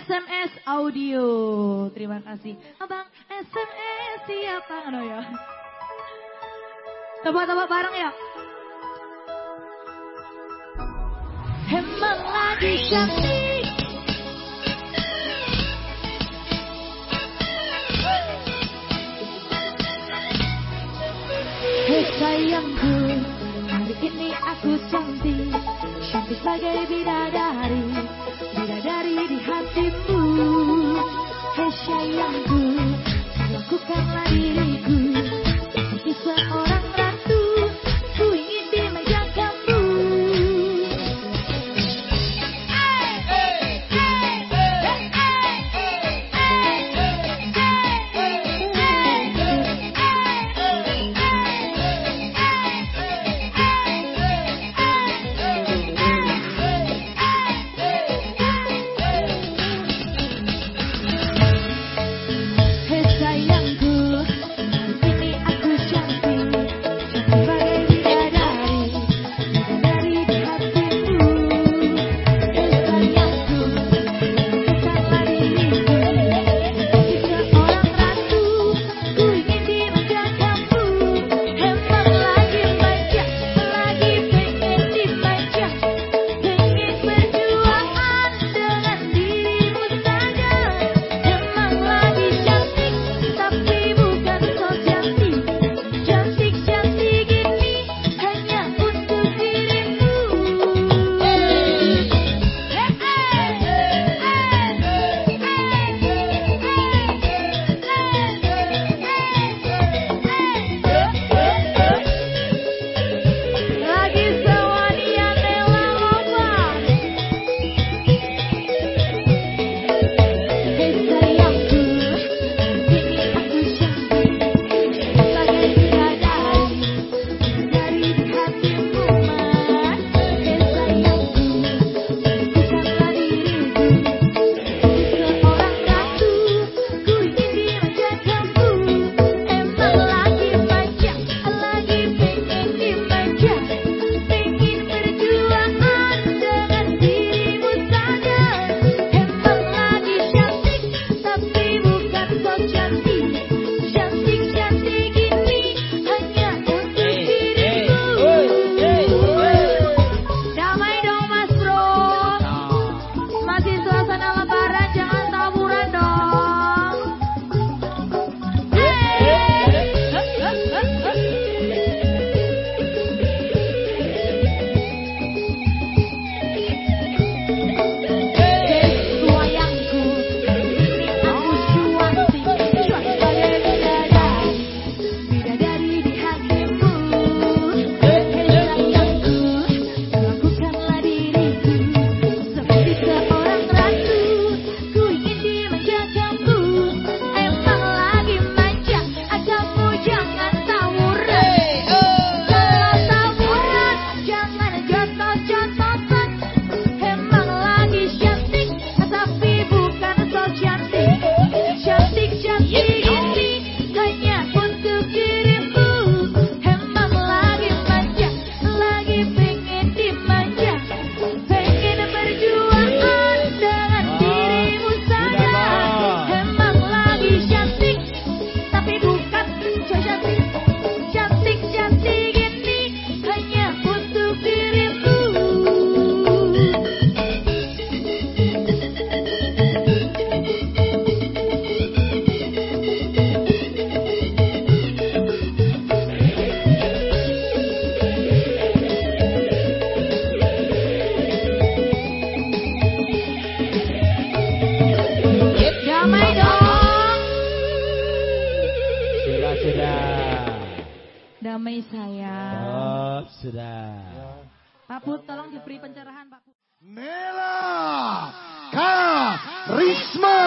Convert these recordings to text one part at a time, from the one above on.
SMS audio. Terima kasih. Abang SMS siapa? Ano ya? Tebak-tebak bareng ya. Emang lagi cantik. Hei sayangku, hari ini aku cantik. Cantik sebagai bidadari, bidadari di hati sayangku Lakukanlah diriku. Seperti seorang mamai saya. Oh, sudah. Pak put tolong diberi pencerahan Pak put Nela Karisma.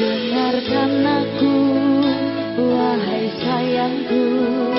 Dengarkan aku, wahai sayangku.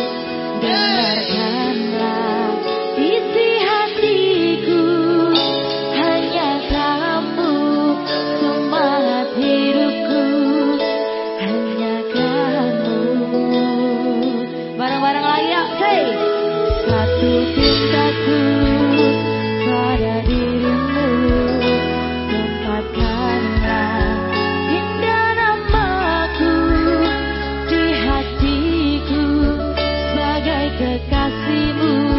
kekasihmu.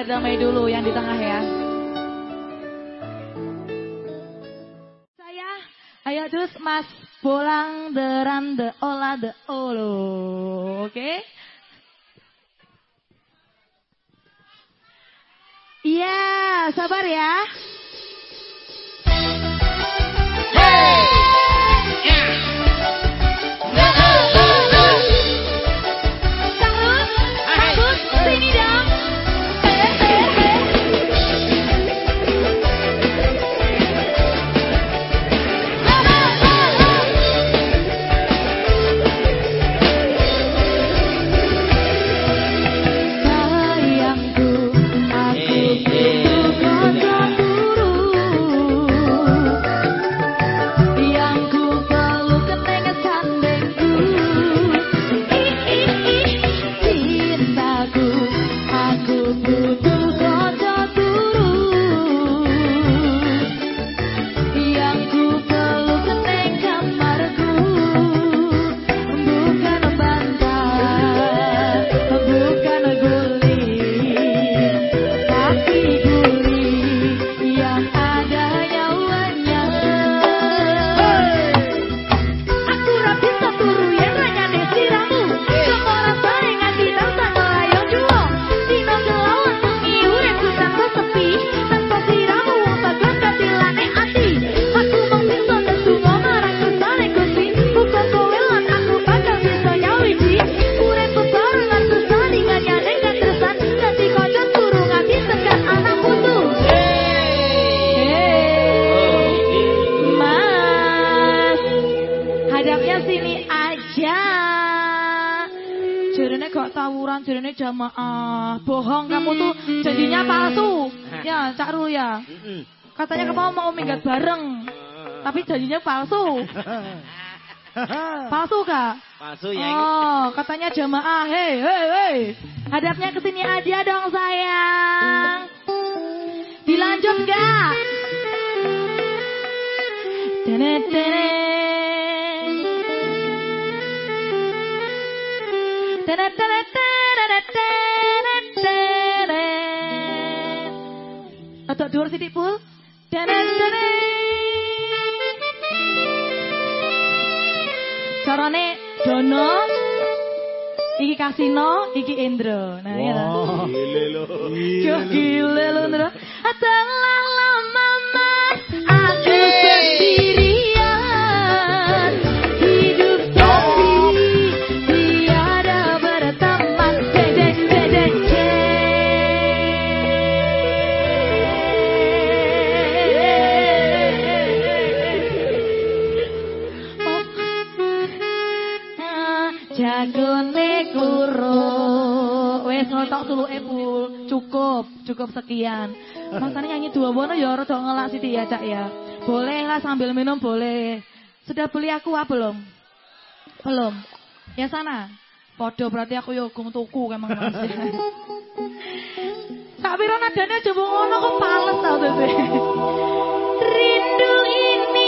Biar damai dulu yang di tengah ya. Saya, ayo terus Mas Bolang deran de ola de olo, oke? Iya, sabar ya. Tawuran, jarene jamaah. Bohong kamu tuh janjinya palsu. Ya, Cak Rul ya. Katanya kamu mau minggat bareng. Tapi janjinya palsu. Palsu kak? Palsu ya. Oh, katanya jamaah. Hei, hei, hei. Hadapnya ke sini aja dong sayang. Dilanjut gak? Tenet, tenet. Atau dhuwur sithik sidik pul. Caranya dono, iki kasino, iki indro. Nah, wow. Gile lo. Gile lo, indro. Atau Wes ngotok tuluke pul Cukup, cukup sekian. Makanya nyanyi dua bono ya rada ngelak sithik ya Cak ya. Boleh lah sambil minum boleh. Sudah beli aku ah belum? Belum. Ya sana. Podo berarti aku ya gung tuku emang mas. Sak piro nadane aja ngono kok pales tau Tete Rindu ini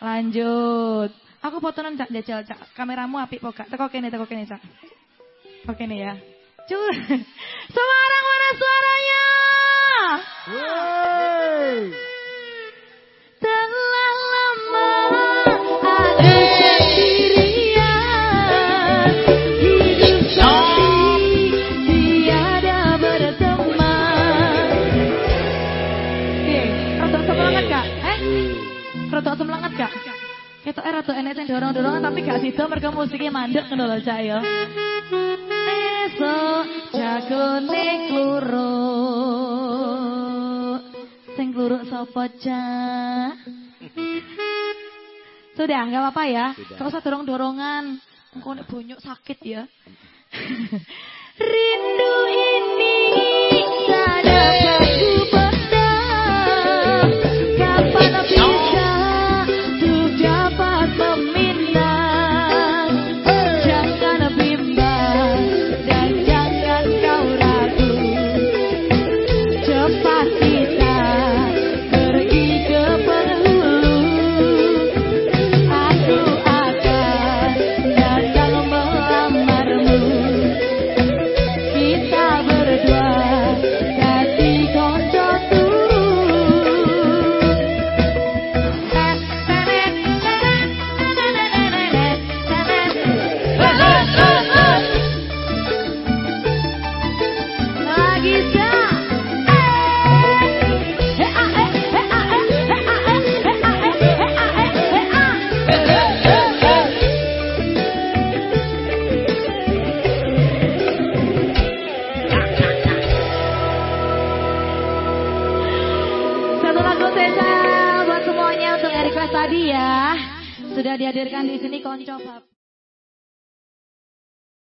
Lanjut. Aku fotonan cak jajal cak. Kameramu apik pokok. Teko kene, teko kene cak. Oke nih ya. Cur. Semarang mana suaranya? Wey. Eh rada enek sing dorong-dorongan tapi gak sido mergo musiknya mandek ngono lho Cak ya. Esok jagone kluruk Sing kluruk sapa Cak? Sudah, nggak apa-apa ya. Usah dorong-dorongan. Engkau nek bonyok sakit ya. Rindu ini